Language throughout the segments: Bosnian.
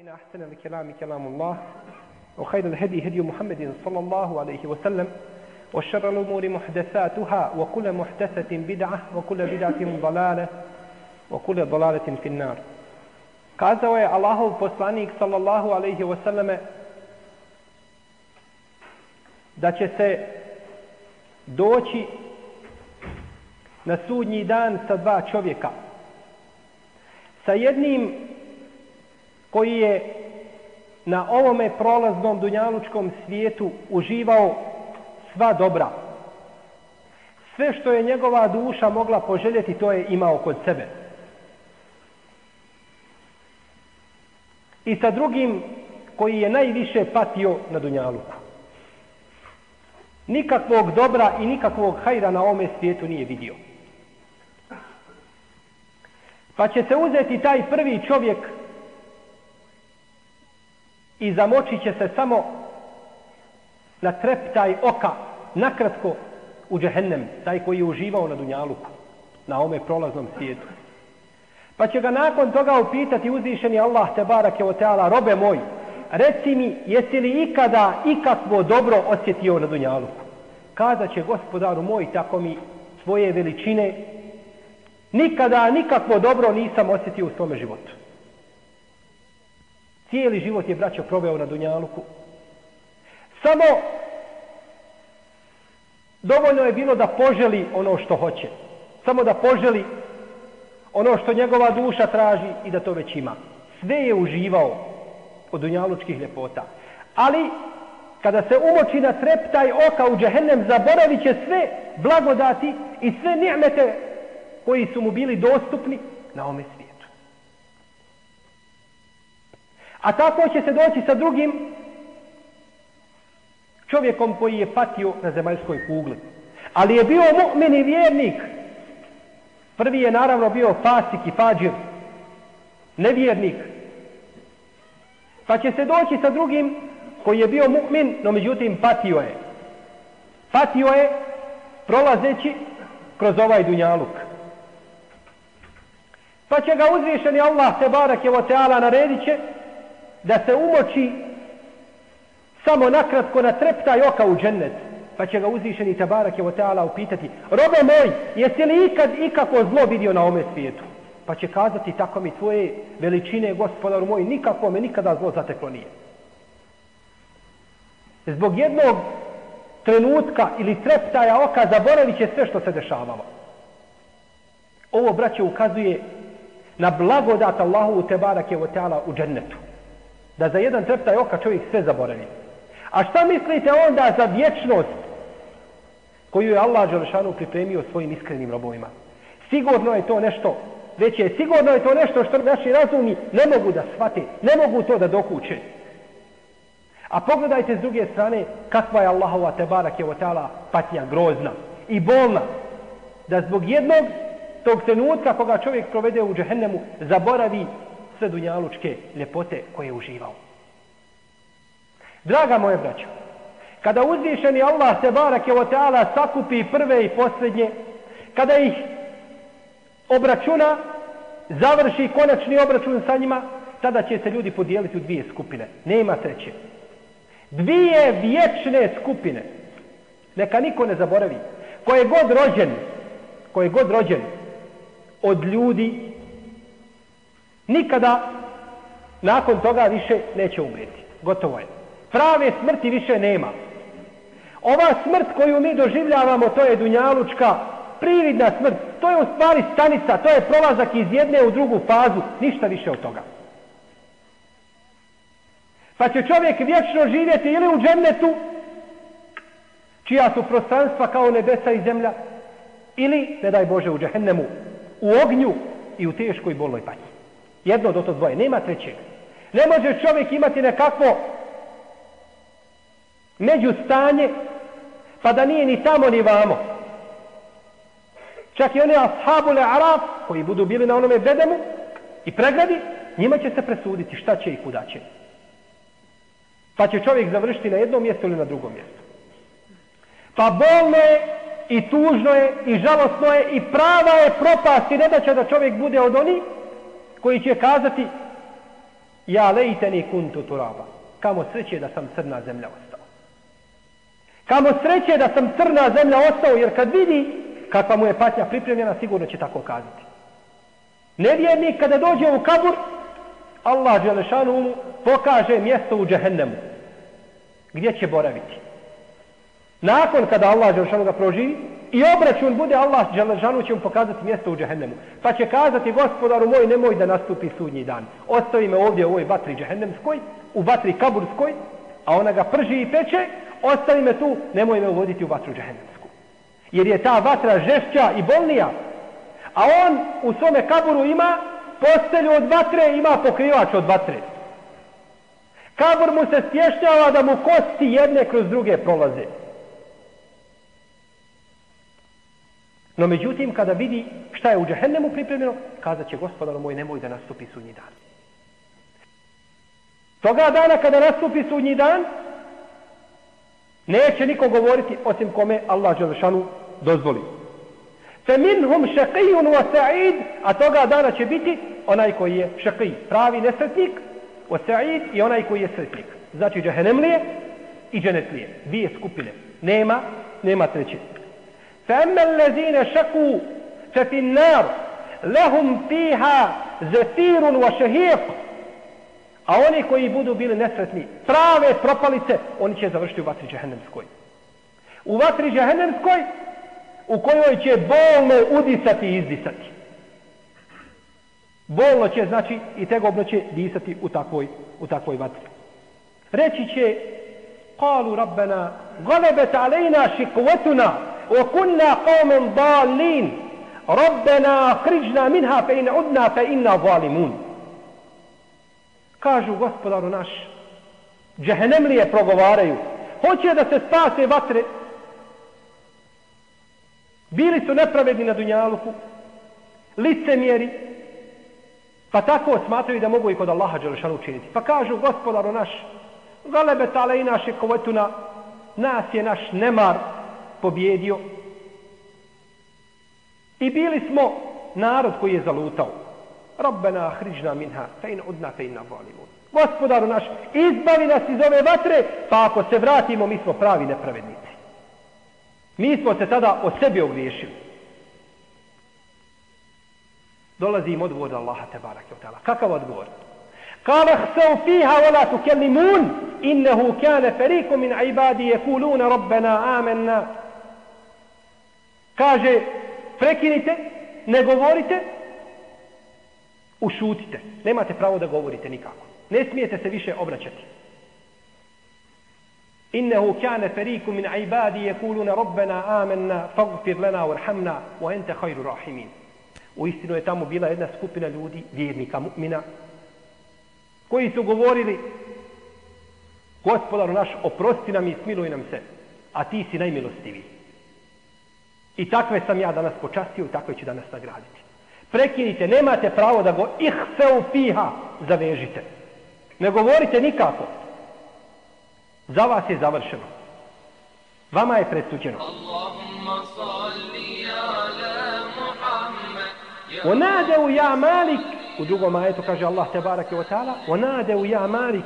فإن أحسن الكلام كلام الله وخير الهدي هدي محمد صلى الله عليه وسلم وشر الأمور محدثاتها وكل محدثة بدعة وكل بدعة ضلالة وكل ضلالة في النار Kazao je Allahov poslanik sallallahu alaihi wasallam da će se doći na sudnji dan sa dva čovjeka. Sa jednim koji je na ovome prolaznom dunjalučkom svijetu uživao sva dobra. Sve što je njegova duša mogla poželjeti, to je imao kod sebe. I sa drugim koji je najviše patio na dunjaluku. Nikakvog dobra i nikakvog hajra na ovome svijetu nije vidio. Pa će se uzeti taj prvi čovjek i zamočit će se samo na treptaj oka, nakratko u džehennem, taj koji je uživao na Dunjaluku, na ome prolaznom svijetu. Pa će ga nakon toga upitati uzvišeni Allah te barake o teala, robe moj, reci mi, jesi li ikada ikakvo dobro osjetio na Dunjaluku? Kada će gospodaru moj, tako mi svoje veličine, nikada nikakvo dobro nisam osjetio u svome životu. Cijeli život je braćo proveo na Dunjaluku. Samo dovoljno je bilo da poželi ono što hoće. Samo da poželi ono što njegova duša traži i da to već ima. Sve je uživao od dunjalučkih ljepota. Ali kada se umoči na treptaj oka u džehennem, zaboravit će sve blagodati i sve nimete koji su mu bili dostupni na ome svijetu. A tako će se doći sa drugim čovjekom koji je patio na zemaljskoj kugli. Ali je bio mu'min i vjernik. Prvi je naravno bio fasik i fađir. Nevjernik. Pa će se doći sa drugim koji je bio mu'min, no međutim patio je. Patio je prolazeći kroz ovaj dunjaluk. Pa će ga uzvišeni Allah te barak je o teala naredit će da se umoči samo nakratko na treptaj oka u džennet pa će ga uzvišeni tabarak je o teala upitati robe moj, jesi li ikad ikako zlo vidio na ome svijetu? Pa će kazati tako mi tvoje veličine gospodaru moj, nikako me nikada zlo zateklo nije. Zbog jednog trenutka ili treptaja oka zaboravit će sve što se dešavalo. Ovo braće ukazuje na blagodat Allahu u tebarak je o teala u džennetu da za jedan treptaj oka čovjek sve zaboravi. A šta mislite onda za vječnost koju je Allah Đelešanu pripremio svojim iskrenim robovima? Sigurno je to nešto, već je sigurno je to nešto što naši razumi ne mogu da shvate, ne mogu to da dokuće. A pogledajte s druge strane kakva je Allahova tebarak je otala patnja grozna i bolna. Da zbog jednog tog trenutka koga čovjek provede u džehennemu zaboravi sve dunjalučke ljepote koje je uživao. Draga moje braćo, kada uzvišeni Allah se barak je o teala sakupi prve i posljednje, kada ih obračuna, završi konačni obračun sa njima, tada će se ljudi podijeliti u dvije skupine. Nema treće. Dvije vječne skupine. Neka niko ne zaboravi. Ko je god rođen, ko je god rođen od ljudi nikada nakon toga više neće umreti. Gotovo je. Prave smrti više nema. Ova smrt koju mi doživljavamo, to je dunjalučka, prividna smrt, to je u stvari stanica, to je prolazak iz jedne u drugu fazu, ništa više od toga. Pa će čovjek vječno živjeti ili u džemnetu, čija su prostranstva kao nebesa i zemlja, ili, ne daj Bože, u džehennemu, u ognju i u teškoj bolnoj patnji. Jedno od to dvoje, nema trećeg. Ne može čovjek imati nekakvo među stanje, pa da nije ni tamo ni vamo. Čak i one ashabule Araf, koji budu bili na onome bedemu i pregradi, njima će se presuditi šta će i kuda će. Pa će čovjek završiti na jednom mjestu ili na drugom mjestu. Pa bolno je i tužno je i žalostno je i prava je propast i ne da će da čovjek bude od onih koji će kazati Ja lejteni kuntu turaba. Kamo sreće da sam crna zemlja ostao. Kamo sreće da sam crna zemlja ostao, jer kad vidi kakva mu je patnja pripremljena, sigurno će tako kazati. Nevjernik kada dođe u kabur, Allah Želešanu mu pokaže mjesto u džehennemu. Gdje će boraviti? Nakon kada Allah Đelešanu ga proživi i obračun bude Allah Đelešanu će mu pokazati mjesto u džehennemu. Pa će kazati gospodaru moj nemoj da nastupi sudnji dan. Ostavi me ovdje u ovoj vatri džehennemskoj, u vatri kaburskoj, a ona ga prži i peče, ostavi me tu, nemoj me uvoditi u vatru džehennemsku. Jer je ta vatra žešća i bolnija. A on u svome kaburu ima postelju od vatre, ima pokrivač od vatre. Kabur mu se stješnjava da mu kosti jedne kroz druge prolaze. No međutim, kada vidi šta je u džehennemu pripremljeno, kazat će gospodar moj, nemoj da nastupi sudnji dan. Toga dana kada nastupi sudnji dan, neće niko govoriti osim kome Allah Đelešanu dozvoli. Fe minhum šaqijun wa sa'id, a toga dana će biti onaj koji je šaqij, pravi nesretnik, wa sa'id i onaj koji je sretnik. Znači džehennemlije i dženetlije. Dvije skupine. Nema, nema treće. Fe emme lezine šaku fe fin nar, lehum fiha A oni koji budu bili nesretni, prave propalice, oni će završiti u vatri džehennemskoj. U vatri džehennemskoj, u kojoj će bolno udisati i izdisati. Bolno će, znači, i tegobno će disati u takvoj, u takvoj vatri. Reći će, قالوا ربنا غلبت علينا شقوتنا وكنا قوم ضالين ربنا اخرجنا منها فإن عدنا فإنا ظالمون kažu gospodaru naš, džehennemlije progovaraju, hoće da se spase vatre, bili su nepravedni na Dunjaluku, licemjeri, pa tako smatraju da mogu i kod Allaha Đelešanu učiniti. Pa kažu gospodaru naš, Galebet tale i nas je naš nemar pobjedio. I bili smo narod koji je zalutao. Rabbena ahriđna minha, fe in udna fe inna zalimun. Gospodaru naš, izbavi nas iz ove vatre, pa ako se vratimo, mi smo pravi nepravednici. Mi smo se tada o sebi ogriješili. Dolazi im odgovor Allaha te barake od Kakav odgovor? Kale hseu fiha wala tukellimun, innehu kane feriku min ibadi jekuluna rabbena amenna. Kaže, prekinite, ne govorite, ušutite. Nemate pravo da govorite nikako. Ne smijete se više obraćati. Innehu kane feriku min ibadi jekuluna rabbena amenna fagfir lena warhamna wa ente hajru rahimin. U istinu je tamo bila jedna skupina ljudi, vjernika, mu'mina, koji su govorili gospodaru naš, oprosti nam i smiluj nam se, a ti si najmilostiviji. I takve sam ja danas počastio i takve ću danas nagraditi prekinite, nemate pravo da go ihseu fiha zavežite. Ne govorite nikako. Za vas je završeno. Vama je presuđeno. Onade u ja malik, u drugom ajetu kaže Allah te barake o ta'ala, onade u ja malik,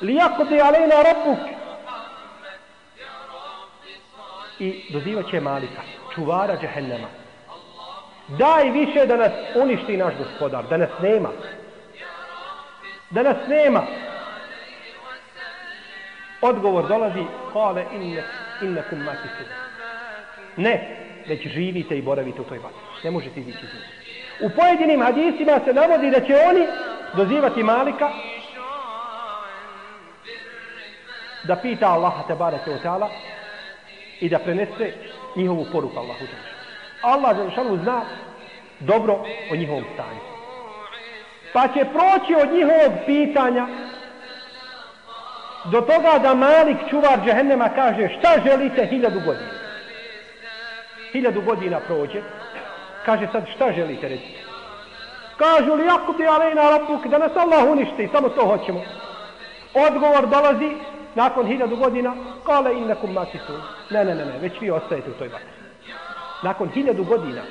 li jakudi alejna rabbuk. I dozivat će malika, čuvara džehennema daj više da nas uništi naš gospodar, da nas nema. Da nas nema. Odgovor dolazi, kale inne, innekum matisu. Ne, već živite i boravite u toj vatri. Ne možete izići iz U pojedinim hadisima se navodi da će oni dozivati Malika da pita Allaha te barake ta'ala i da prenese njihovu poruku Allahu ta'ala. Allah Đelšanu zna dobro o njihovom stanju. Pa će proći od njihovog pitanja do toga da Malik čuvar džehennema kaže šta želite hiljadu godina. Hiljadu godina prođe. Kaže sad šta želite reći. Kažu li jako bi alejna rabuk da nas Allah uništi, samo to hoćemo. Odgovor dolazi nakon hiljadu godina, kale innakum matisun. Ne, ne, ne, ne, već vi ostajete u toj vatri nakon hiljadu godina.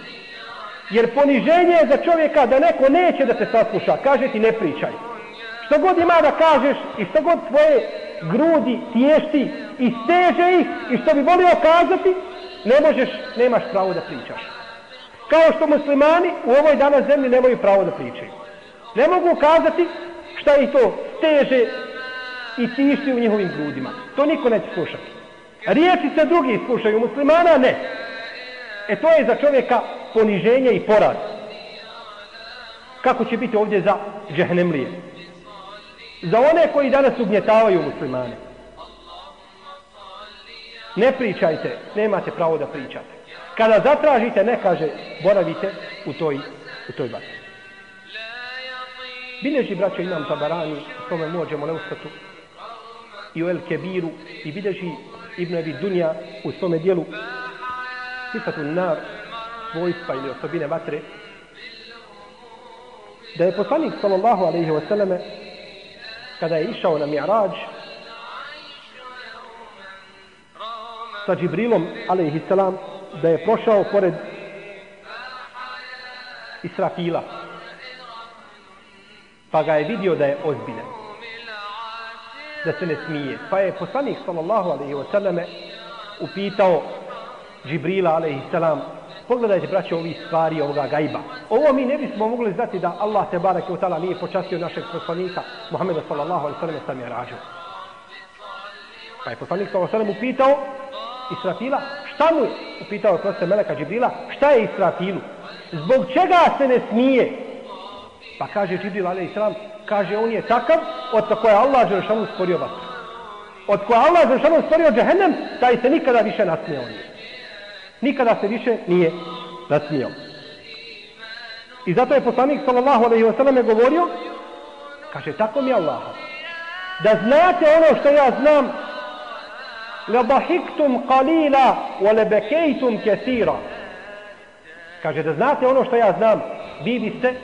Jer poniženje je za čovjeka da neko neće da te sasluša. Kaže ti ne pričaj. Što god ima da kažeš i što god tvoje grudi tješti i steže ih i što bi volio kazati, ne možeš, nemaš pravo da pričaš. Kao što muslimani u ovoj danas zemlji nemaju pravo da pričaju. Ne mogu kazati šta ih to teže i tišti u njihovim grudima. To niko neće slušati. Riječi se drugi slušaju, muslimana ne. E to je za čovjeka poniženje i poraz. Kako će biti ovdje za džehnemlije? Za one koji danas ugnjetavaju muslimane. Ne pričajte, nemate pravo da pričate. Kada zatražite, ne kaže, boravite u toj, u toj vatri. Bileži, braćo, imam tabarani, s tome možemo neustatu, i u El Kebiru, i bileži Ibn Abi Dunja u svome dijelu Sifatu Nar, svojstva ili osobine vatre, da je poslanik sallallahu alaihi wasallame kada je išao na Mi'rađ sa Džibrilom alaihi salam da je prošao pored Israfila. Pa ga je vidio da je ozbiljan da se ne smije. Pa je poslanik sallallahu alaihi wa sallame upitao Džibrila alaihi salam pogledajte braće ovi stvari ovoga gajba. Ovo mi ne bismo mogli znati da Allah te barake u tala nije počastio našeg poslanika Muhammeda sallallahu alaihi sallam sam je rađao. pa je poslanik sallallahu alaihi sallam upitao Israfila šta mu je upitao proste Meleka Džibrila šta je Israfilu? Zbog čega se ne smije? Pa kaže Džibril alaihi sallam kaže on je takav od koje Allah Želšanu stvorio vas od koja Allah Želšanu stvorio džehennem taj se nikada više nasmije on nikada se više nije nasmijao. I zato je poslanik sallallahu alejhi ve selleme govorio kaže tako mi Allah da znate ono što ja znam la bahiktum qalila wa la bakaytum kaseera kaže da znate ono što ja znam vi biste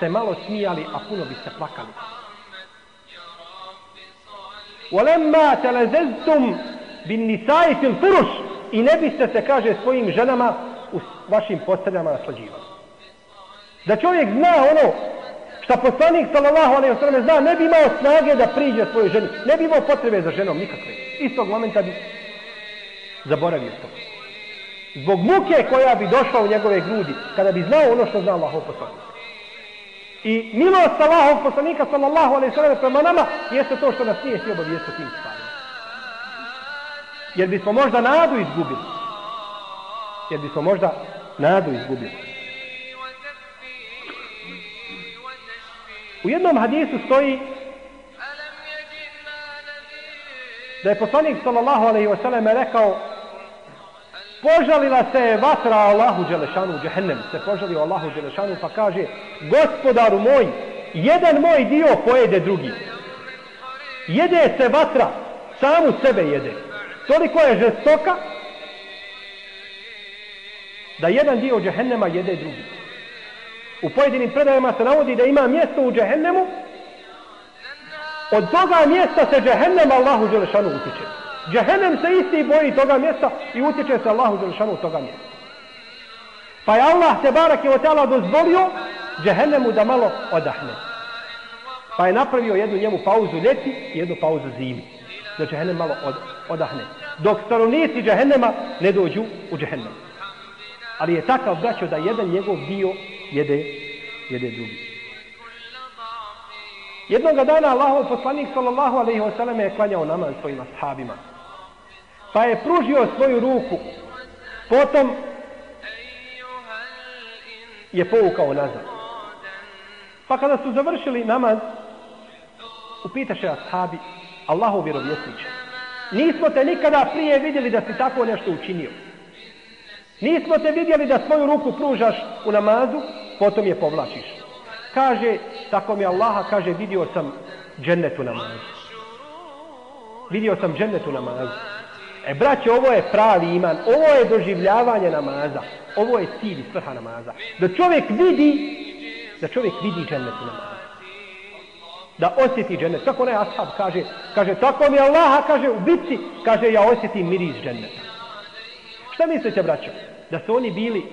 se malo smijali a puno biste plakali ولما تلذذتم بالنساء في الفرش i ne biste se, kaže, svojim ženama u vašim posteljama naslađivali. Da čovjek zna ono Šta poslanik sallallahu alejhi ve sellem zna, ne bi imao snage da priđe svojoj ženi, ne bi imao potrebe za ženom nikakve. Istog momenta bi zaboravio to. Zbog muke koja bi došla u njegove grudi, kada bi znao ono što zna Allahov poslanik. I milost Allahov poslanika sallallahu alejhi ve sellem prema nama jeste to što nas nije htio obavijestiti tim stvarima jer bismo možda nadu izgubili. Jer bismo možda nadu izgubili. U jednom hadisu stoji da je poslanik sallallahu alaihi wasallam rekao požalila se vatra Allahu Đelešanu u džehennem. Se požalio Allahu Đelešanu pa kaže gospodaru moj jedan moj dio pojede drugi. Jede se vatra samu sebe jede. Toliko je žestoka da jedan dio džehennema jede drugi. U pojedinim predajama se navodi da ima mjesto u džehennemu od toga mjesta se džehennem Allahu Đelešanu utiče. Džehennem se isti boji toga mjesta i utiče se Allahu Đelešanu u toga mjesta. Pa je Allah te barak je otala dozvolio džehennemu da malo odahne. Pa je napravio jednu njemu pauzu ljeti i jednu pauzu zimi da džehennem malo od, odahne. Dok stanovnici džehennema ne dođu u džehennem. Ali je takav braćo da jedan njegov dio jede, jede drugi. Jednoga dana Allahov poslanik sallallahu alaihi wa sallam je klanjao namaz svojim ashabima. Pa je pružio svoju ruku. Potom je povukao nazad. Pa kada su završili namaz, upitaše ashabi, Allahov vjerovjesniče. Nismo te nikada prije vidjeli da si tako nešto učinio. Nismo te vidjeli da svoju ruku pružaš u namazu, potom je povlačiš. Kaže, tako mi Allaha, kaže, vidio sam džennetu namazu. Vidio sam džennetu namazu. E, braće, ovo je pravi iman, ovo je doživljavanje namaza. Ovo je cilj svrha namaza. Da čovjek vidi, da čovjek vidi džennetu namazu da osjeti džennet. Kako onaj ashab kaže, kaže, tako mi Allaha, kaže, u bitci, kaže, ja osjetim miris dženneta. Šta mislite, braćo? Da su oni bili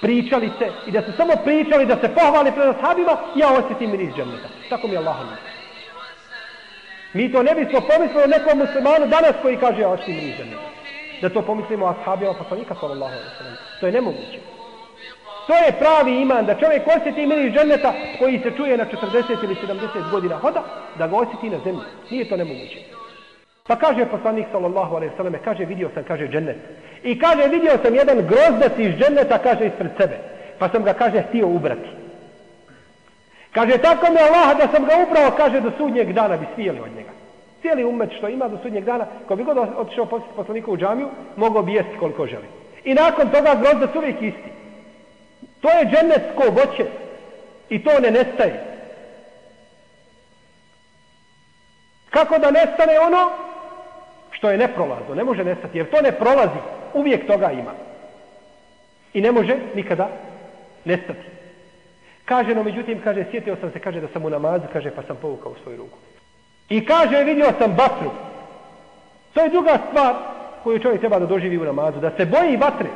pričali se i da su samo pričali da se pohvali pred ashabima, ja osjetim miris dženneta. Tako mi je Allah miris. Mi to ne bismo pomislili o nekom muslimanu danas koji kaže ja osjetim miris dženneta. Da to pomislimo o ashabima poslanika sallallahu alaihi sallam. To je nemoguće. To je pravi iman, da čovjek osjeti miris dženneta koji se čuje na 40 ili 70 godina hoda, da ga osjeti na zemlji. Nije to nemoguće. Pa kaže poslanik sallallahu alejhi ve selleme kaže vidio sam kaže džennet. I kaže vidio sam jedan grozdac iz dženneta kaže ispred sebe. Pa sam ga kaže htio ubrati. Kaže tako mi Allah da sam ga ubrao kaže do sudnjeg dana bi svijeli od njega. Cijeli umet što ima do sudnjeg dana, ko bi god otišao posjetiti poslanika u džamiju, mogao bi jesti koliko želi. I nakon toga grozdac uvijek isti. To je džennetsko voće. I to ne nestaje. Kako da nestane ono što je neprolazno, ne može nestati, jer to ne prolazi, uvijek toga ima. I ne može nikada nestati. Kaže, no međutim, kaže, sjetio sam se, kaže, da sam u namazu, kaže, pa sam povukao u svoju ruku. I kaže, vidio sam vatru. To je druga stvar koju čovjek treba da doživi u namazu, da se boji vatre.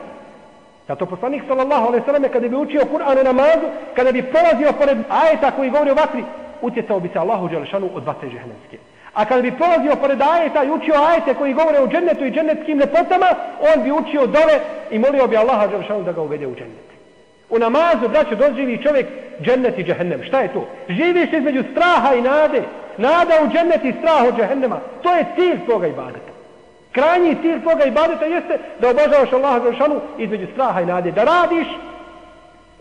Zato poslanik sallallahu alejhi ve selleme kada bi učio Kur'an u namazu, kada bi prolazio pored ajeta koji govori o vatri, utjecao bi se Allahu dželle od vatre džehennemske. A kad bi prolazio pored ajeta i učio ajete koji govore o džennetu i džennetskim lepotama, on bi učio dole i molio bi Allaha Đeršanu da ga uvede u džennet. U namazu, braćo, doživi čovjek džennet i džehennem. Šta je to? Živiš između straha i nade. Nada u džennet i strah od džehennema. To je cilj toga ibadeta. Krajnji cilj toga ibadeta jeste da obožavaš Allaha Đeršanu između straha i nade. Da radiš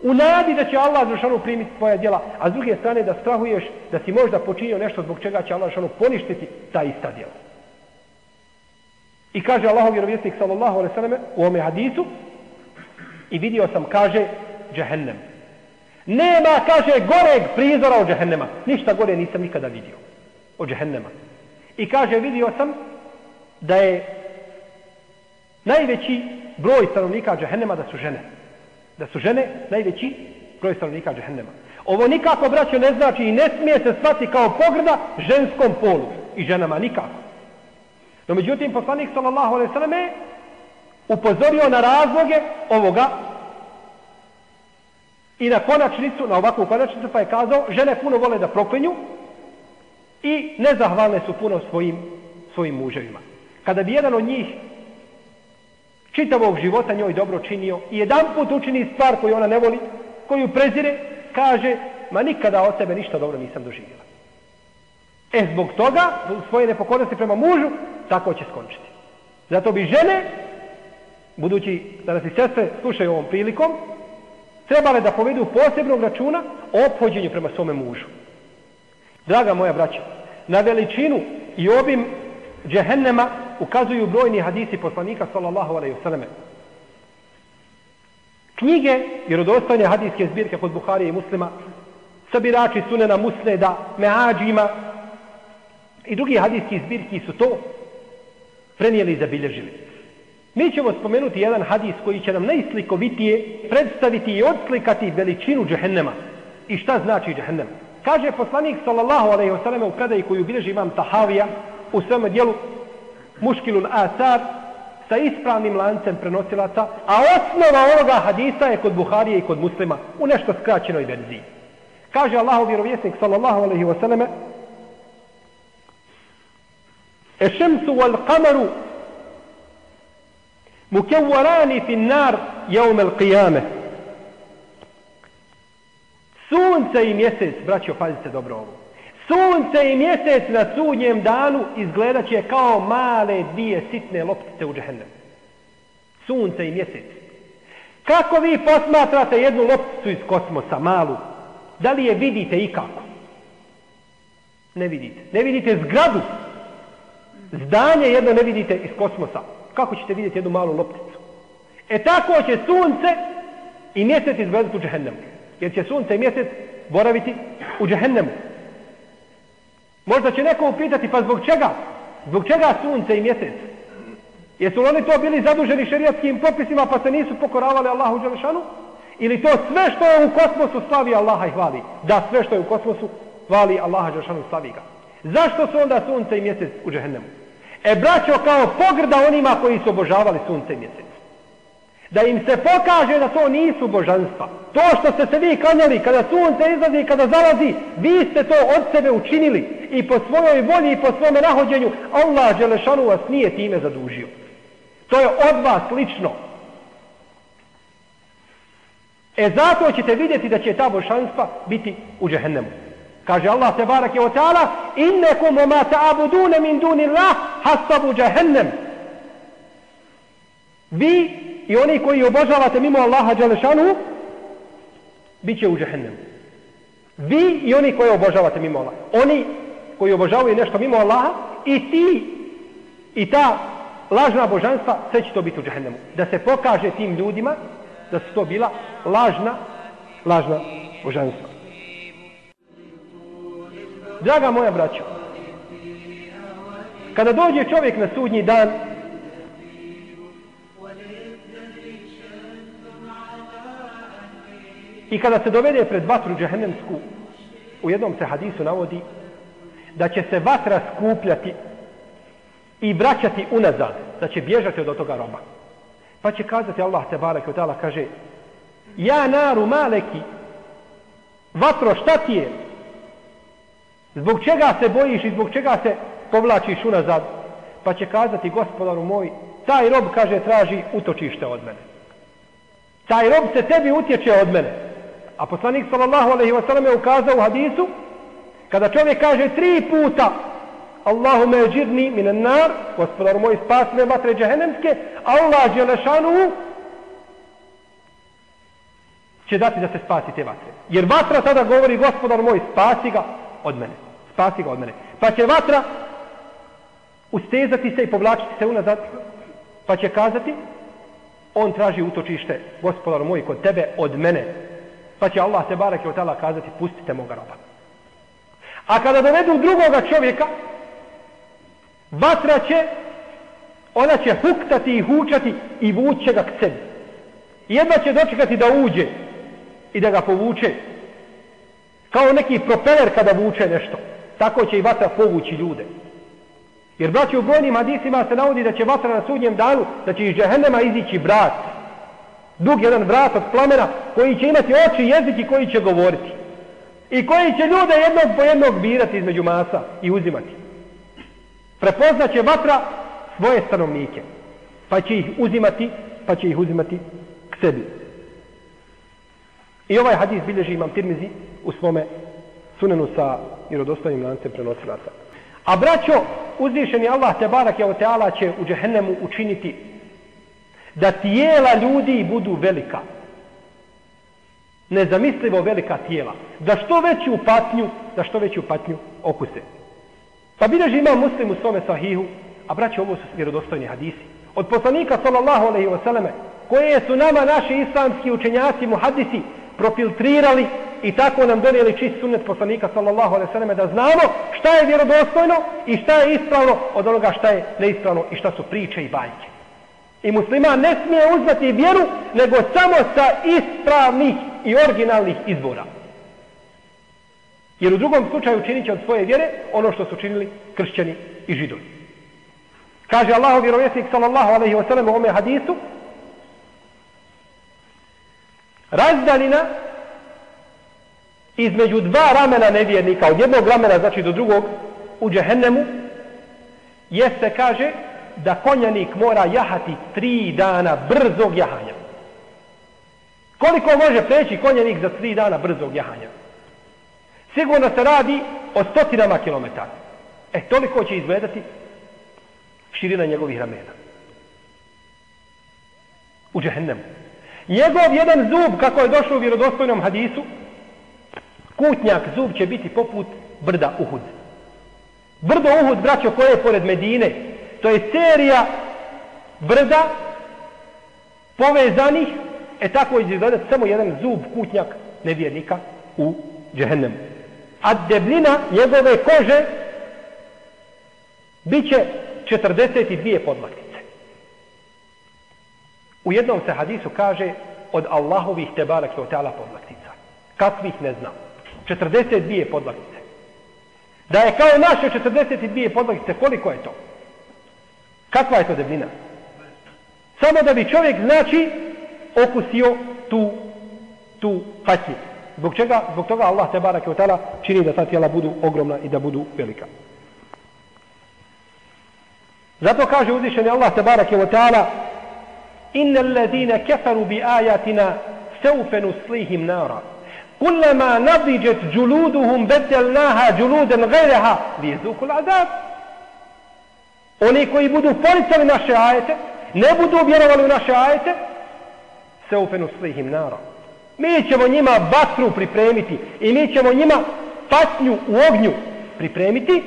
u nadi da će Allah Žešanu primiti tvoja djela, a s druge strane da strahuješ da si možda počinio nešto zbog čega će Allah Žešanu poništiti ta ista djela. I kaže Allahov vjerovjesnik sallallahu alaihi sallam u ome hadisu i vidio sam, kaže, džehennem. Nema, kaže, goreg prizora od džehennema. Ništa gore nisam nikada vidio od džehennema. I kaže, vidio sam da je najveći broj stanovnika džehennema da su žene da su žene najveći broj stanovnika džehennema. Ovo nikako, braćo, ne znači i ne smije se svati kao pogrda ženskom polu i ženama, nikako. No, međutim, poslanik sallallahu alaihi sallam je upozorio na razloge ovoga i na konačnicu, na ovakvu konačnicu, pa je kazao, žene puno vole da proklinju i nezahvalne su puno svojim, svojim muževima. Kada bi jedan od njih čitavog života njoj dobro činio i jedan put učini stvar koju ona ne voli, koju prezire, kaže, ma nikada od sebe ništa dobro nisam doživjela. E, zbog toga, svoje nepokornosti prema mužu, tako će skončiti. Zato bi žene, budući da nas i sestre slušaju ovom prilikom, trebale da povedu posebnog računa o obhođenju prema svome mužu. Draga moja braća, na veličinu i obim džehennema ukazuju brojni hadisi poslanika sallallahu alaihi wasallam. Knjige, i rodostojne hadijske zbirke kod Buharije i muslima, sabirači sunena musneda, meađima i drugi hadijski zbirki su to prenijeli i zabilježili. Mi ćemo spomenuti jedan hadis koji će nam najslikovitije predstaviti i odslikati veličinu džehennema i šta znači džehennem. Kaže poslanik sallallahu alaihi wasallam u predaji koju bilježi imam Tahavija u svom dijelu muškilul asar sa ispravnim lancem prenosilaca, a osnova ovoga hadisa je kod Buharije i kod muslima u nešto skraćenoj verziji. Kaže Allahov vjerovjesnik sallallahu alaihi wa sallam Ešemsu wal kamaru mukevvarani fin nar jaume al qiyame Sunce i mjesec, braćo, pazite dobro ovo. Sunce i mjesec na sudnjem danu izgledat će kao male dvije sitne loptice u džehennemu. Sunce i mjesec. Kako vi posmatrate jednu lopticu iz kosmosa, malu? Da li je vidite i kako? Ne vidite. Ne vidite zgradu. Zdanje jedno ne vidite iz kosmosa. Kako ćete vidjeti jednu malu lopticu? E tako će sunce i mjesec izgledati u džehennemu. Jer će sunce i mjesec boraviti u džehennemu. Možda će neko upitati, pa zbog čega? Zbog čega sunce i mjesec? Jesu oni to bili zaduženi šerijatskim popisima pa se nisu pokoravali Allahu Đelešanu? Ili to sve što je u kosmosu slavi Allaha i hvali? Da, sve što je u kosmosu hvali Allaha Đelešanu slavi ga. Zašto su onda sunce i mjesec u džehennemu? E braćo kao pogrda onima koji su obožavali sunce i mjesec. Da im se pokaže da to nisu božanstva. To što ste se vi klanjali, kada sunce izlazi i kada zalazi, vi ste to od sebe učinili i po svojoj volji i po svome nahođenju, Allah Đelešanu vas nije time zadužio. To je od vas lično. E zato ćete vidjeti da će ta božanstva biti u džehennemu. Kaže Allah te barake o ta'ala innekum o ma ta'abudune min dunillah hasabu džehennem. Vi i oni koji obožavate mimo Allaha Đelešanu bit će u džehennemu. Vi i oni koji obožavate mimo Allaha. Oni koji obožavaju nešto mimo Allaha i ti i ta lažna božanstva sve će to biti u džehennemu. Da se pokaže tim ljudima da su to bila lažna lažna božanstva. Draga moja braćo, kada dođe čovjek na sudnji dan I kada se dovede pred vatru džehennemsku, u jednom se hadisu navodi da će se vatra skupljati i vraćati unazad, da će bježati od toga roba. Pa će kazati Allah te barek od Allah kaže Ja naru maleki vatro šta ti je? Zbog čega se bojiš i zbog čega se povlačiš unazad? Pa će kazati gospodaru moj taj rob kaže traži utočište od mene. Taj rob se tebi utječe od mene. A poslanik sallallahu alejhi wasallam je ukazao u hadisu kada čovjek kaže tri puta Allahume ejirni minan nar, gospodar moj spas me vatre džehennemske, Allah dželešanu će dati da se spasi te vatre. Jer vatra tada govori gospodar moj spasi ga od mene. Spasi ga od mene. Pa će vatra ustezati se i povlačiti se unazad. Pa će kazati on traži utočište gospodar moj kod tebe od mene Pa će Allah te barake od tala kazati, pustite moga roba. A kada dovedu drugoga čovjeka, vatra će, ona će huktati i hučati i vuće ga k sebi. Jedna će dočekati da uđe i da ga povuče. Kao neki propeler kada vuče nešto. Tako će i vatra povući ljude. Jer braći u brojnim hadisima se navodi da će vatra na sudnjem danu, da će iz džehennema izići brat dug jedan vrat od plamena koji će imati oči i jezik i koji će govoriti. I koji će ljude jednog po jednog birati između masa i uzimati. Prepoznaće vatra svoje stanovnike. Pa će ih uzimati, pa će ih uzimati k sebi. I ovaj hadis bilježi imam tirmizi u svome sunenu sa irodostojnim lancem prenosilaca. A braćo, uzvišeni Allah te barak je teala će u džehennemu učiniti da tijela ljudi budu velika. Nezamislivo velika tijela. Da što veću patnju, da što veću patnju okuse. Pa bideži ima muslim u svome sahihu, a braće, ovo su vjerodostojni hadisi. Od poslanika sallallahu alaihi wa sallame, koje su nama naši islamski učenjaci muhadisi profiltrirali i tako nam donijeli čist sunnet poslanika sallallahu alaihi wa sallame da znamo šta je vjerodostojno i šta je ispravno od onoga šta je neispravno i šta su priče i bajke. I musliman ne smije uzmati vjeru, nego samo sa ispravnih i originalnih izbora. Jer u drugom slučaju činit će od svoje vjere ono što su činili kršćani i židovi. Kaže Allah, vjerovjesnik sallallahu alaihi wa sallam u ome hadisu, Razdalina između dva ramena nevjernika, od jednog ramena, znači do drugog, u džehennemu, jeste, kaže, da konjanik mora jahati tri dana brzog jahanja. Koliko može preći konjenik za tri dana brzog jahanja? Sigurno se radi o stotinama kilometara. E, toliko će izgledati širina njegovih ramena. U džehennemu. Njegov jedan zub, kako je došlo u vjerodostojnom hadisu, kutnjak zub će biti poput brda Uhud. Brdo Uhud, braćo, koje je pored Medine, To je serija brda povezanih, e tako će izgledati samo jedan zub kutnjak nevjernika u džehennemu. A debljina njegove kože bit će 42 podlaktice. U jednom se hadisu kaže od Allahovih tebarak i teala podlaktica. Kakvih ne znam. 42 podlaktice. Da je kao naše 42 podlaktice, koliko je to? Kakva je to debljina? Samo da bi čovjek, znači, okusio tu, tu patnju. Zbog čega? Zbog toga Allah te barake u tala čini da ta tijela budu ogromna i da budu velika. Zato kaže uzvišeni Allah te barake u tala Inna alladine kefaru bi ajatina seufe nuslihim nara. Kullama nadiđet džuluduhum bedelnaha džuluden gajreha lijezuku l'azab. Oni koji budu poricali naše ajete, ne budu vjerovali u naše ajete, seufenu slihim nara. Mi ćemo njima vatru pripremiti i mi ćemo njima patnju u ognju pripremiti.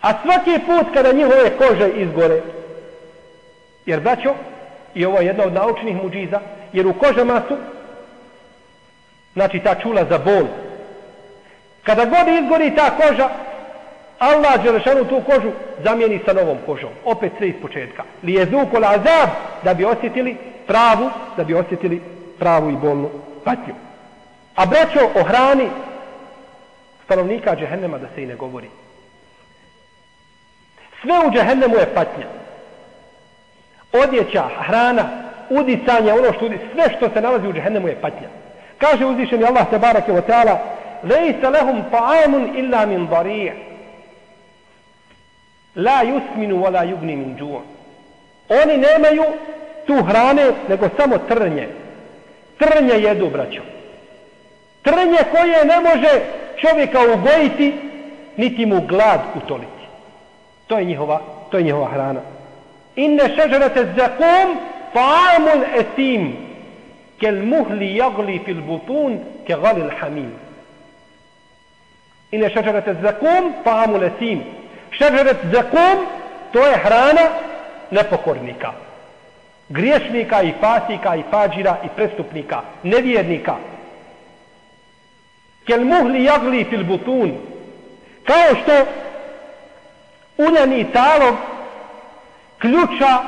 A svaki put kada njihove kože izgore, jer braćo, i ovo je jedna od naučnih muđiza, jer u kožama su, znači ta čula za bol, kada god izgori ta koža, Allah Đelešanu tu kožu zamijeni sa novom kožom. Opet sve iz početka. Li je zuko azab da bi osjetili pravu, da bi osjetili pravu i bolnu patnju. A braćo o hrani stanovnika džehennema da se i ne govori. Sve u džehennemu je patnja. Odjeća, hrana, udisanje, ono što sve što se nalazi u džehennemu je patnja. Kaže uzvišeni Allah te barake wa ta'ala Lejse lehum ta'amun illa min darije La yusminu wa la yugni min džu'un Oni nemaju tu hrane, nego samo trnje. Trnje jedu, braćo. Trnje koje ne može čovjeka ugojiti, niti mu glad utoliti. To je njihova, to je njihova hrana. Inne šežerete zakum, ta'amul etim, kel muhli jagli fil butun, ke galil hamim. Inne šežerete zakum, ta'amul etim. Šeđeret zakum, to je hrana nepokornika griješnika i fasika i fađira i prestupnika, nevjernika. Kel muhli jagli fil butun, kao što uljani talog ključa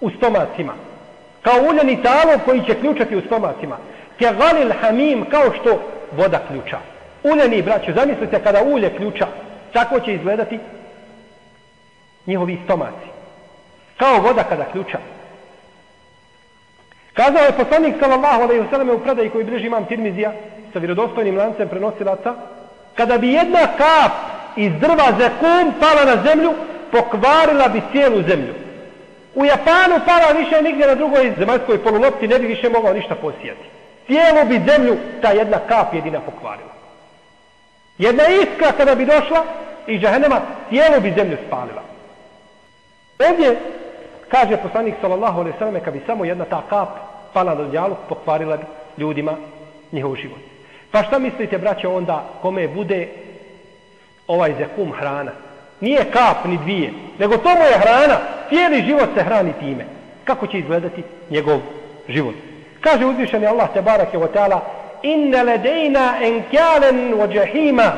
u stomacima. Kao uljani talog koji će ključati u stomacima. Ke galil hamim, kao što voda ključa. Uljeni, braću, zamislite kada ulje ključa, tako će izgledati njihovi stomaci. Kao voda kada ključa. Kazao je poslanik sallallahu alejhi ve selleme u predaji koji bliži imam Tirmizija sa vjerodostojnim lancem prenosilaca, kada bi jedna kap iz drva zekum pala na zemlju, pokvarila bi cijelu zemlju. U Japanu pala više nigdje na drugoj zemaljskoj polulopti ne bi više mogao ništa posijati. Cijelu bi zemlju ta jedna kap jedina pokvarila. Jedna iskra kada bi došla i džahenema cijelu bi zemlju spalila. Ovdje kaže poslanik sallallahu alejhi ve selleme kad bi samo jedna ta kap pala na djalu pokvarila bi ljudima njihov život. Pa šta mislite braće onda kome bude ovaj zekum hrana? Nije kap ni dvije, nego to mu je hrana. Cijeli život se hrani time. Kako će izgledati njegov život? Kaže uzvišeni Allah te barake wa ta'ala inna ledejna enkjalen o džahima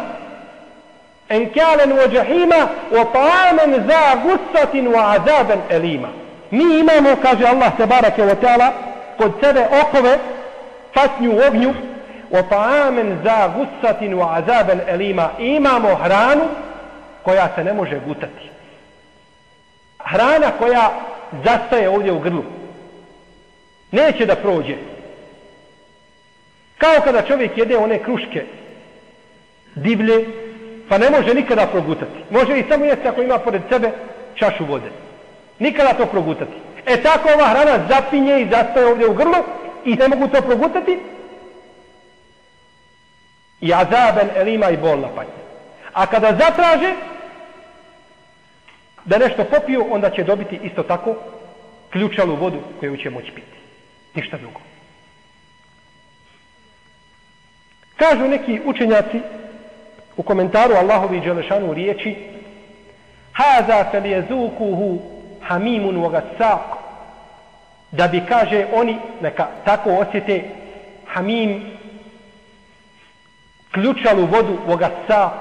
enkjalen wa džahima o ta'amen za gusatin wa azaben elima. Mi imamo, kaže Allah te barake o ta'ala, kod sebe okove, patnju u ognju, wa ta'amen za gusatin wa azaben elima. Imamo hranu koja se ne može gutati. Hrana koja zastaje ovdje u grlu. Neće da prođe. Kao kada čovjek jede one kruške divlje, pa ne može nikada progutati. Može i samo jesti ako ima pored sebe čašu vode. Nikada to progutati. E tako ova hrana zapinje i zastaje ovdje u grlu i ne mogu to progutati. I azaben elima i bol na. A kada zatraže da nešto popiju, onda će dobiti isto tako ključalu vodu koju će moći piti. Ništa drugo. Kažu neki učenjaci u komentaru Allahovi Đelešanu riječi Haza fel je zukuhu hamimun vagasak da bi kaže oni neka tako osjete hamim ključalu vodu vagasak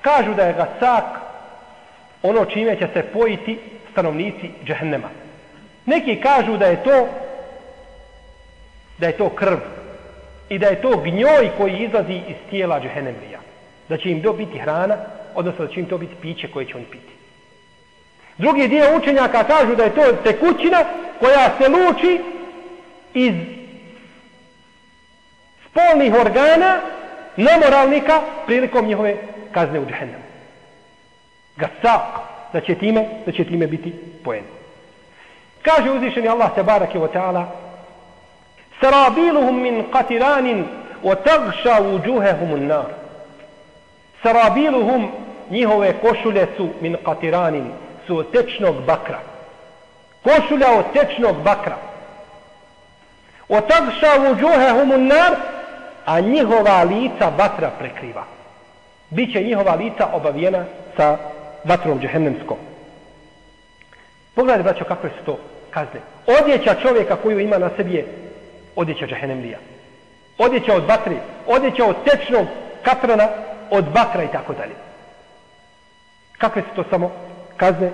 kažu da je gasak ono čime će se pojiti stanovnici džehennema. Neki kažu da je to da je to krv i da je to gnjoj koji izlazi iz tijela džehennemlija. da će im dobiti hrana, odnosno da će im to biti piće koje će oni piti. Drugi dio učenjaka kažu da je to tekućina koja se luči iz spolnih organa nemoralnika prilikom njihove kazne u džehennemu. Gasak, da će time, da će time biti poen. Kaže uzvišeni Allah te barake wa ta'ala Sarabiluhum min qatiranin wa tagša uđuhehum an-nar. Sarabiluhum njihove košulje su min qatiranin su od tečnog bakra. Košulja od tečnog bakra. Wa tagša uđuhehum un nar a njihova lica vatra prekriva. Biće njihova lica obavijena sa vatrom džehennemskom. Pogledajte, braćo, kako su to kazne. Odjeća čovjeka koju ima na sebi je odjeća džehennemlija. Odjeća od vatri, odjeća od tečnog katrana, od bakra i tako dalje. Kakve su to samo kazne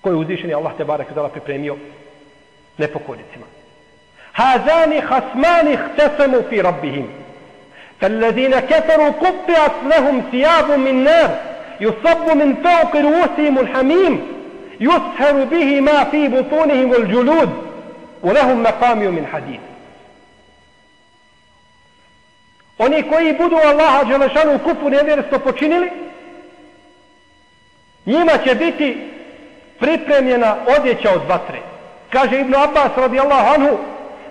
koje uzvišeni Allah te barek zala pripremio nepokornicima. هذان خصمان اختصموا في ربهم فالذين كفروا قطعت لهم ثياب من نار يصب من فوق رؤوسهم الحميم يسهر به ما في بطونهم الجلود ولهم مقام من حديد Oni koji budu Allaha Đelešanu u kupu nevjerstvo počinili, njima će biti pripremljena odjeća od vatre. Kaže Ibn Abbas radijallahu anhu,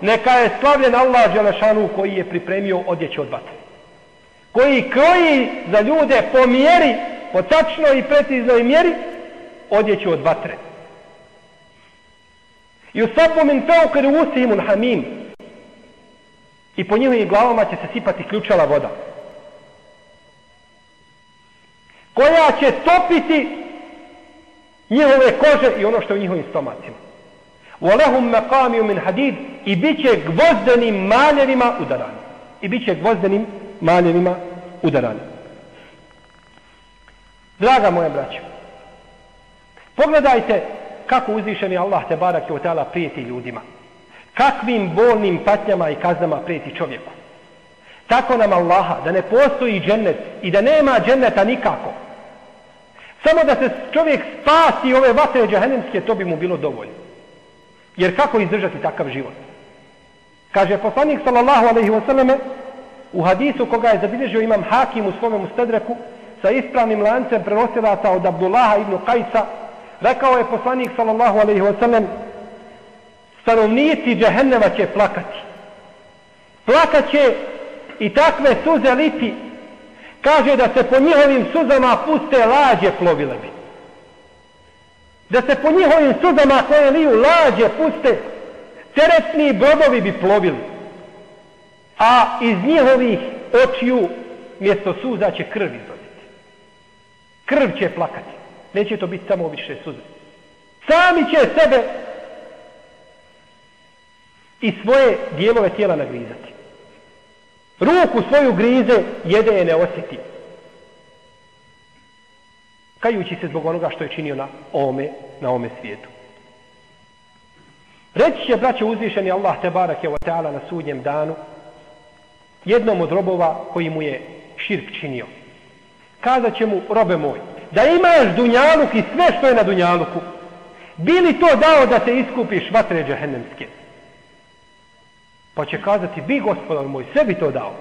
neka je slavljen Allah Đelešanu koji je pripremio odjeću od vatre. Koji kroji za ljude po mjeri, po tačnoj i preciznoj mjeri, odjeću od vatre. I u sabu min teukar usimun hamim. I po njihovim glavama će se sipati ključala voda. Koja će topiti njihove kože i ono što je u njihovim stomacima. Walahum maqamun min hadid i biće gvozdenim maljevima udarani. I biće gvozdenim maljevima udarani. Draga moja braća, pogledajte kako uzvišeni Allah te barak je otala prijeti ljudima. Kakvim bolnim patnjama i kaznama prijeti čovjeku. Tako nam Allaha, da ne postoji džennet i da nema dženneta nikako. Samo da se čovjek spasi ove vatre džahenemske, to bi mu bilo dovoljno. Jer kako izdržati takav život? Kaže poslanik sallallahu alaihi wasallam u hadisu koga je zabilježio imam hakim u svome mustadreku sa ispravnim lancem prenosilaca od Abdullaha ibn Kajsa rekao je poslanik sallallahu alaihi wa sallam stanovnici džehenneva će plakati. Plakat će i takve suze liti kaže da se po njihovim suzama puste lađe plovile bi da se po njihovim suzama koje liju lađe puste, teretni brodovi bi plovili. A iz njihovih očiju mjesto suza će krv izvoditi. Krv će plakati. Neće to biti samo više suze. Sami će sebe i svoje dijelove tijela nagrizati. Ruku svoju grize jede je ne osjeti kajući se zbog onoga što je činio na ome, na ome svijetu. Reći će, braće, uzvišeni Allah te barake wa ta'ala na sudnjem danu, jednom od robova koji mu je širk činio. Kazat će mu, robe moj, da imaš dunjaluk i sve što je na dunjaluku, bili to dao da se iskupiš vatre džahennemske? Pa će kazati, bi gospodar moj, sve bi to dao.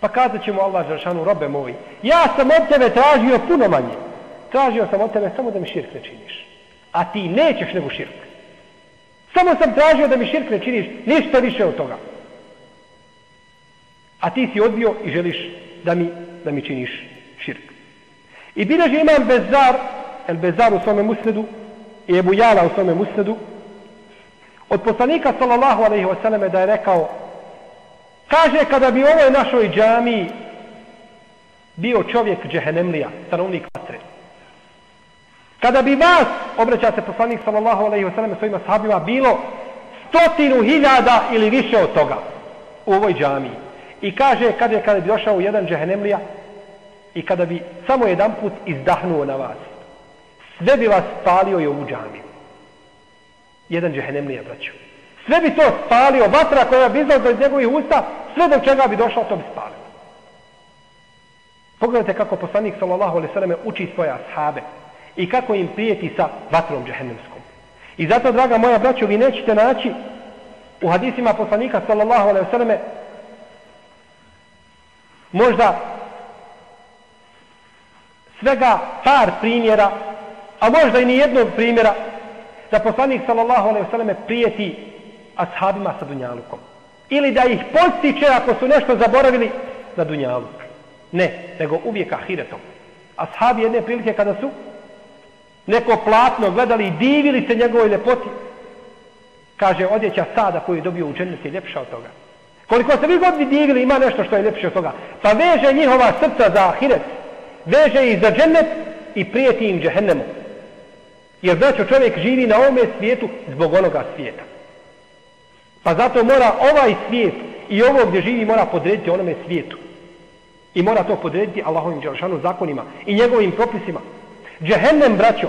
Pa kazat će mu Allah Žaršanu, robe moj, ja sam od tebe tražio puno manje tražio sam od tebe samo da mi širk ne činiš. A ti nećeš nego širk. Samo sam tražio da mi širk ne činiš, ništa više od toga. A ti si odbio i želiš da mi, da mi činiš. I bileži imam Bezar, el Bezar u svome musnedu, i Ebu Jala u svome musnedu, od poslanika sallallahu alaihi wasallam da je rekao, kaže kada bi ovoj našoj džami bio čovjek džehenemlija, stanovnik vatre, Kada bi vas, obraća se poslanik sallallahu alaihi wa sallam svojima sahabima, bilo stotinu hiljada ili više od toga u ovoj džamiji. I kaže, kada, je, kada bi došao jedan džehenemlija, i kada bi samo jedan put izdahnuo na vas, sve bi vas spalio i ovu džamiju. Jedan džehennemlija, braću. Sve bi to spalio, vatra koja bi izlazila iz njegovih usta, sve do čega bi došao, to bi spalio. Pogledajte kako poslanik sallallahu alaihi ve sallam uči svoje ashabe i kako im prijeti sa vatrom džehennemskom. I zato, draga moja braćo, vi nećete naći u hadisima poslanika sallallahu alaihi selleme možda svega par primjera, a možda i ni jednog primjera da poslanik sallallahu alaihi wasallam prijeti ashabima sa dunjalukom. Ili da ih postiče ako su nešto zaboravili na dunjaluk. Ne, nego uvijek ahiretom. Ashabi jedne prilike kada su neko platno gledali i divili se njegovoj lepoti, kaže odjeća sada koju je dobio u džennetu je ljepša od toga. Koliko se vi god divili ima nešto što je ljepše od toga. Pa veže njihova srca za ahiret, veže ih za džennet i prijeti im džehennemu. Jer znači čovjek živi na ovome svijetu zbog onoga svijeta. Pa zato mora ovaj svijet i ovo gdje živi mora podrediti onome svijetu. I mora to podrediti Allahovim dželšanu zakonima i njegovim propisima. Džehennem, braćo,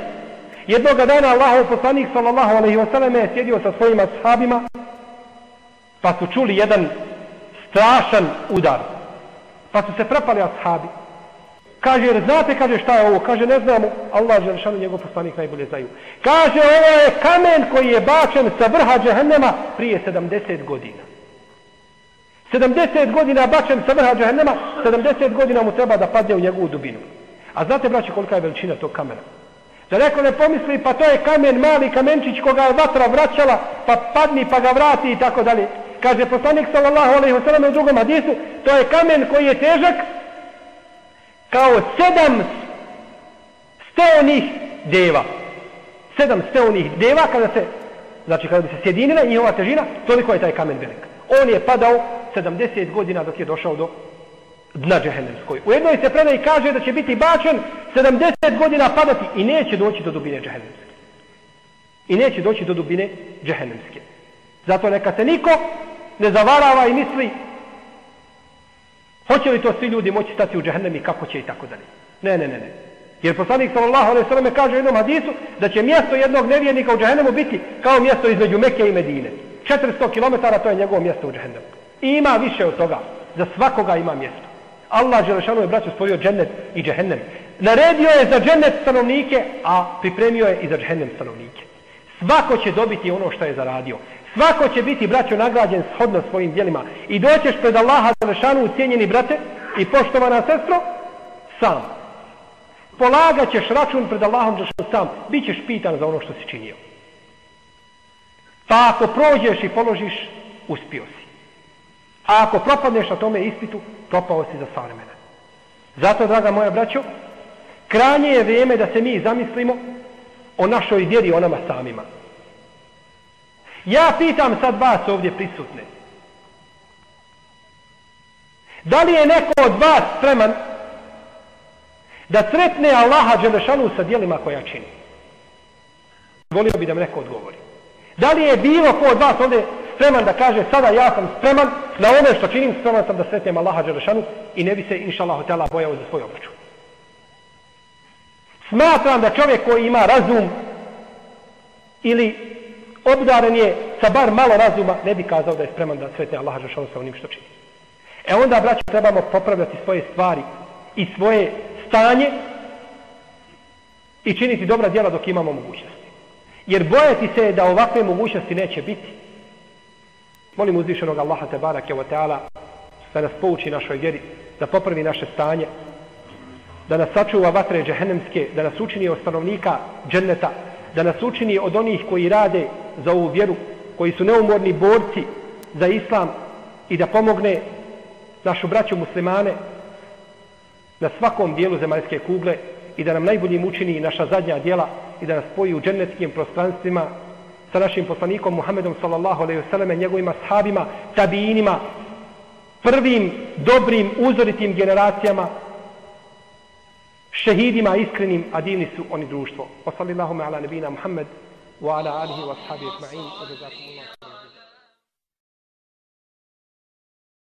jednog dana Allahov poslanik sallallahu alaihi wa sallam je sjedio sa svojima sahabima pa su čuli jedan strašan udar. Pa su se prepali ashabi. Kaže, jer znate, kaže, šta je ovo? Kaže, ne znamo. Allah Želešanu rešano njegov poslanik najbolje znaju. Kaže, ovo je kamen koji je bačen sa vrha džehennema prije 70 godina. 70 godina bačen sa vrha džehennema, 70 godina mu treba da padne u njegovu dubinu. A znate, braći, kolika je veličina tog kamena? Da neko ne pomisli, pa to je kamen, mali kamenčić koga je vatra vraćala, pa padni pa ga vrati i tako dalje. Kaže poslanik sallallahu alaihi wa sallam u drugom hadisu, to je kamen koji je težak kao sedam steonih deva. Sedam steonih deva kada se, znači kada bi se sjedinila njihova težina, toliko je taj kamen velik. On je padao 70 godina dok je došao do dna džehennemskoj. U jednoj se predaj kaže da će biti bačen 70 godina padati i neće doći do dubine džehennemske. I neće doći do dubine džehennemske. Zato neka se niko ne zavarava i misli hoće li to svi ljudi moći stati u džehennem i kako će i tako dalje. Ne, ne, ne, ne. Jer poslanik sallallahu alejhi ve selleme kaže u jednom hadisu da će mjesto jednog nevjernika u džehennemu biti kao mjesto između Mekke i Medine. 400 km to je njegovo mjesto u džehennemu. I ima više od toga. Za svakoga ima mjesto. Allah Želešanu je braću stvorio džennet i džehennem. Naredio je za džennet stanovnike, a pripremio je i za džehennem stanovnike. Svako će dobiti ono što je zaradio. Svako će biti braćo nagrađen shodno svojim djelima. I doćeš pred Allaha za lešanu, ucijenjeni brate i poštovana sestro, sam. Polagat ćeš račun pred Allahom Želešanu sam. Bićeš pitan za ono što si činio. Pa ako prođeš i položiš, uspio si. A ako propadneš na tome ispitu, propao si za savremena. mene. Zato, draga moja braćo, kranje je vrijeme da se mi zamislimo o našoj vjeri, o nama samima. Ja pitam sad vas ovdje prisutne. Da li je neko od vas spreman da sretne Allaha Đelešanu sa dijelima koja čini? Volio bi da mi neko odgovori. Da li je bilo ko od vas ovdje spreman da kaže sada ja sam spreman na ono što činim, spreman sam da sretnem Allaha Đelešanu i ne bi se inša Allah tela bojao za svoj obračun. Smatram da čovjek koji ima razum ili obdaren je sa bar malo razuma, ne bi kazao da je spreman da sretne Allaha Đelešanu sa onim što čini. E onda, braćo, trebamo popravljati svoje stvari i svoje stanje i činiti dobra djela dok imamo mogućnosti. Jer bojati se da ovakve mogućnosti neće biti. Molim uzvišenog Allaha te barake wa ta'ala da nas pouči našoj vjeri, da popravi naše stanje, da nas sačuva vatre džehennemske, da nas učini od stanovnika dženneta, da nas učini od onih koji rade za ovu vjeru, koji su neumorni borci za islam i da pomogne našu braću muslimane na svakom dijelu zemaljske kugle i da nam najboljim učini naša zadnja dijela i da nas spoji u džennetskim prostranstvima sa našim poslanikom Muhammedom sallallahu alejhi ve selleme njegovim ashabima, tabiinima, prvim dobrim uzoritim generacijama šehidima iskrenim, a divni su oni društvo. Wa sallallahu ala nabina Muhammed wa ala alihi wa ashabi ajma'in. Wa jazakumullahu